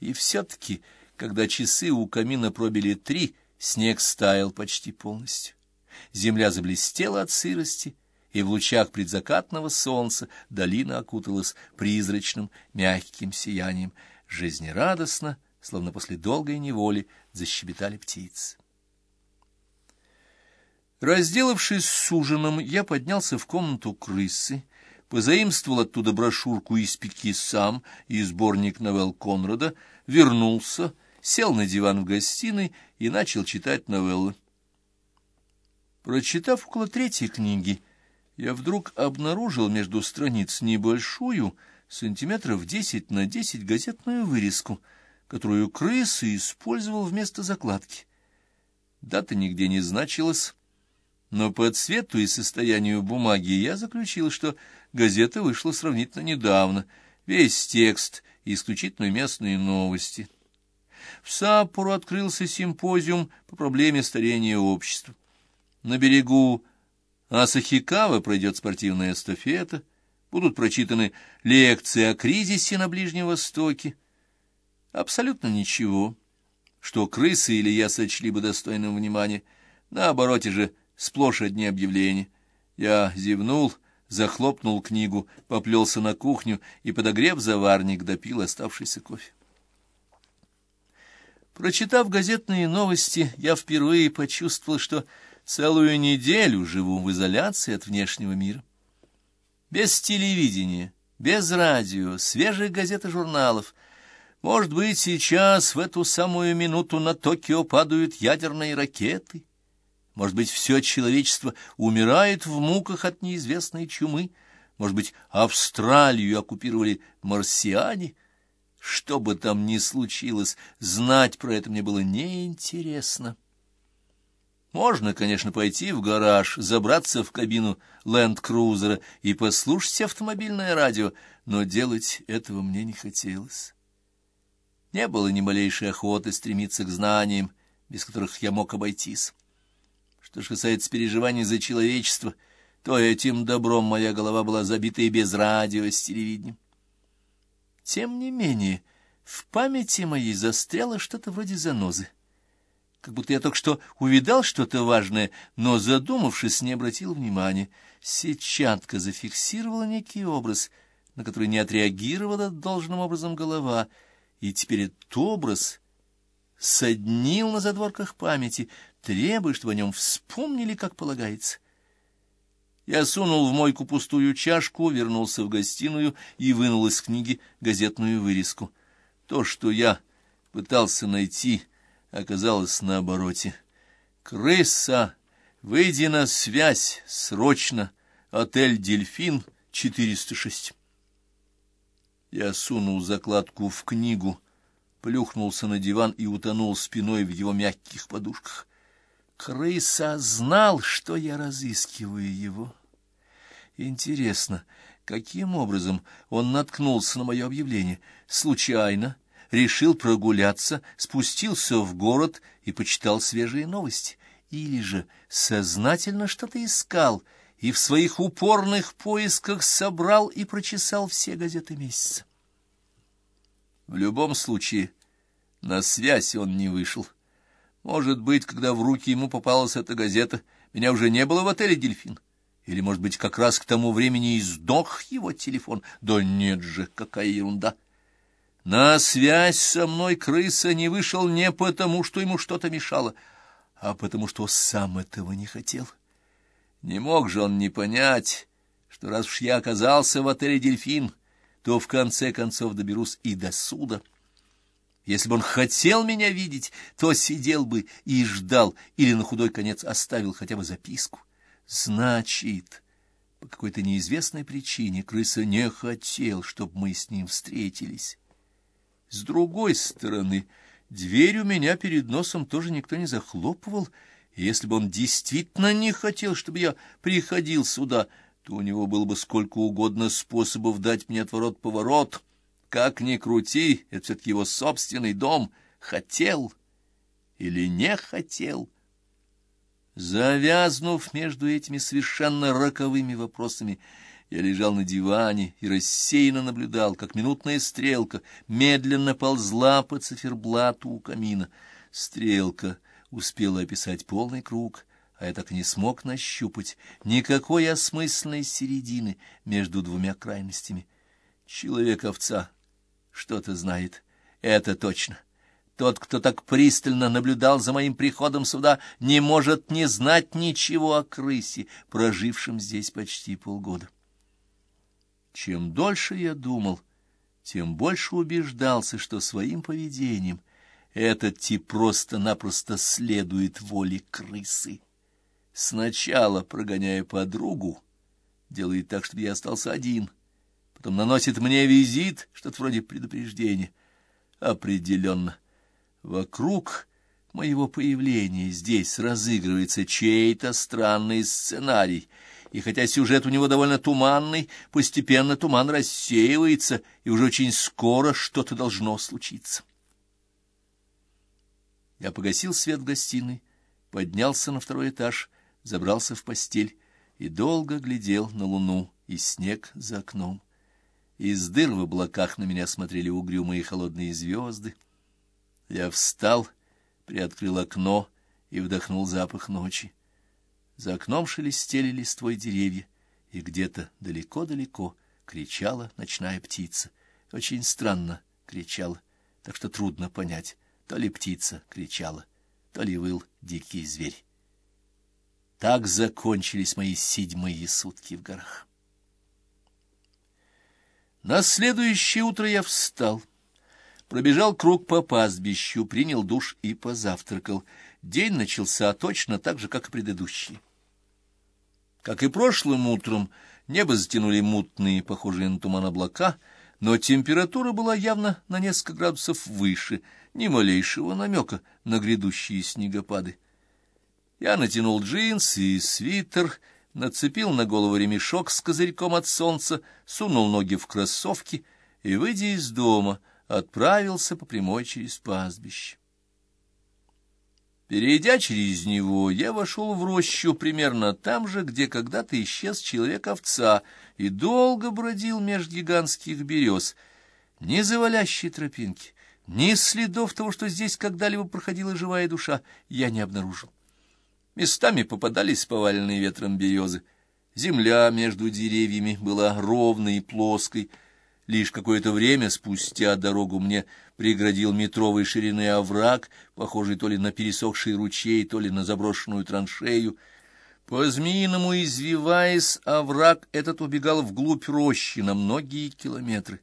И все-таки, когда часы у камина пробили три, снег стаял почти полностью. Земля заблестела от сырости, и в лучах предзакатного солнца долина окуталась призрачным мягким сиянием. Жизнерадостно, словно после долгой неволи, защебетали птицы. Разделавшись с ужином, я поднялся в комнату крысы, позаимствовал оттуда брошюрку из пеки сам и сборник новелл Конрада, вернулся, сел на диван в гостиной и начал читать новеллы. Прочитав около третьей книги, я вдруг обнаружил между страниц небольшую, сантиметров десять на десять газетную вырезку, которую крыса использовал вместо закладки. Дата нигде не значилась, но по цвету и состоянию бумаги я заключил, что газета вышла сравнительно недавно, весь текст исключительно местные новости. В Саппору открылся симпозиум по проблеме старения общества. На берегу Асахикава пройдет спортивная эстафета, будут прочитаны лекции о кризисе на Ближнем Востоке. Абсолютно ничего, что крысы или я сочли бы достойным внимания. Наоборот же, сплошь одни объявления. Я зевнул, захлопнул книгу, поплелся на кухню и, подогрев заварник, допил оставшийся кофе. Прочитав газетные новости, я впервые почувствовал, что целую неделю живу в изоляции от внешнего мира. Без телевидения, без радио, свежих газет и журналов. Может быть, сейчас, в эту самую минуту, на Токио падают ядерные ракеты. Может быть, все человечество умирает в муках от неизвестной чумы. Может быть, Австралию оккупировали марсиане. Что бы там ни случилось, знать про это мне было неинтересно. Можно, конечно, пойти в гараж, забраться в кабину ленд-крузера и послушать автомобильное радио, но делать этого мне не хотелось. Не было ни малейшей охоты стремиться к знаниям, без которых я мог обойтись. Что же касается переживаний за человечество, то этим добром моя голова была забита и без радио с телевидением. Тем не менее, в памяти моей застряло что-то вроде занозы как будто я только что увидал что-то важное, но, задумавшись, не обратил внимания. Сетчатка зафиксировала некий образ, на который не отреагировала должным образом голова, и теперь этот образ соднил на задворках памяти, требуя, чтобы о нем вспомнили, как полагается. Я сунул в мойку пустую чашку, вернулся в гостиную и вынул из книги газетную вырезку. То, что я пытался найти оказалось на обороте. «Крыса! Выйди на связь! Срочно! Отель «Дельфин» 406». Я сунул закладку в книгу, плюхнулся на диван и утонул спиной в его мягких подушках. Крыса знал, что я разыскиваю его. Интересно, каким образом он наткнулся на мое объявление? Случайно? решил прогуляться, спустился в город и почитал свежие новости. Или же сознательно что-то искал и в своих упорных поисках собрал и прочесал все газеты месяца. В любом случае, на связь он не вышел. Может быть, когда в руки ему попалась эта газета, меня уже не было в отеле «Дельфин». Или, может быть, как раз к тому времени и сдох его телефон. Да нет же, какая ерунда! На связь со мной крыса не вышел не потому, что ему что-то мешало, а потому что сам этого не хотел. Не мог же он не понять, что раз уж я оказался в отеле «Дельфин», то в конце концов доберусь и до суда. Если бы он хотел меня видеть, то сидел бы и ждал, или на худой конец оставил хотя бы записку. Значит, по какой-то неизвестной причине крыса не хотел, чтобы мы с ним встретились». С другой стороны, дверь у меня перед носом тоже никто не захлопывал, и если бы он действительно не хотел, чтобы я приходил сюда, то у него было бы сколько угодно способов дать мне отворот-поворот. Как ни крути, это все-таки его собственный дом. Хотел или не хотел? Завязнув между этими совершенно роковыми вопросами, Я лежал на диване и рассеянно наблюдал, как минутная стрелка медленно ползла по циферблату у камина. Стрелка успела описать полный круг, а я так не смог нащупать никакой осмысленной середины между двумя крайностями. Человек-овца что-то знает, это точно. Тот, кто так пристально наблюдал за моим приходом сюда, не может не знать ничего о крысе, прожившем здесь почти полгода. Чем дольше я думал, тем больше убеждался, что своим поведением этот тип просто-напросто следует воле крысы. Сначала, прогоняя подругу, делает так, чтобы я остался один, потом наносит мне визит, что-то вроде предупреждения. Определенно, вокруг моего появления здесь разыгрывается чей-то странный сценарий — и хотя сюжет у него довольно туманный, постепенно туман рассеивается, и уже очень скоро что-то должно случиться. Я погасил свет в гостиной, поднялся на второй этаж, забрался в постель и долго глядел на луну и снег за окном. Из дыр в облаках на меня смотрели угрюмые холодные звезды. Я встал, приоткрыл окно и вдохнул запах ночи. За окном шелестели листвой деревья, и где-то далеко-далеко кричала ночная птица. Очень странно кричала, так что трудно понять, то ли птица кричала, то ли выл дикий зверь. Так закончились мои седьмые сутки в горах. На следующее утро я встал, пробежал круг по пастбищу, принял душ и позавтракал — День начался точно так же, как и предыдущий. Как и прошлым утром, небо затянули мутные, похожие на туман облака, но температура была явно на несколько градусов выше, ни малейшего намека на грядущие снегопады. Я натянул джинсы и свитер, нацепил на голову ремешок с козырьком от солнца, сунул ноги в кроссовки и, выйдя из дома, отправился по прямой через пастбище. Перейдя через него, я вошел в рощу примерно там же, где когда-то исчез человек-овца, и долго бродил меж гигантских берез. Ни завалящей тропинки, ни следов того, что здесь когда-либо проходила живая душа, я не обнаружил. Местами попадались поваленные ветром березы. Земля между деревьями была ровной и плоской, Лишь какое-то время спустя дорогу мне преградил метровой ширины овраг, похожий то ли на пересохший ручей, то ли на заброшенную траншею. По-змеиному извиваясь, овраг этот убегал вглубь рощи на многие километры.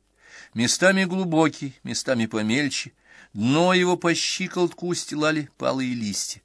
Местами глубокий, местами помельче, дно его по щиколотку устилали палые листья.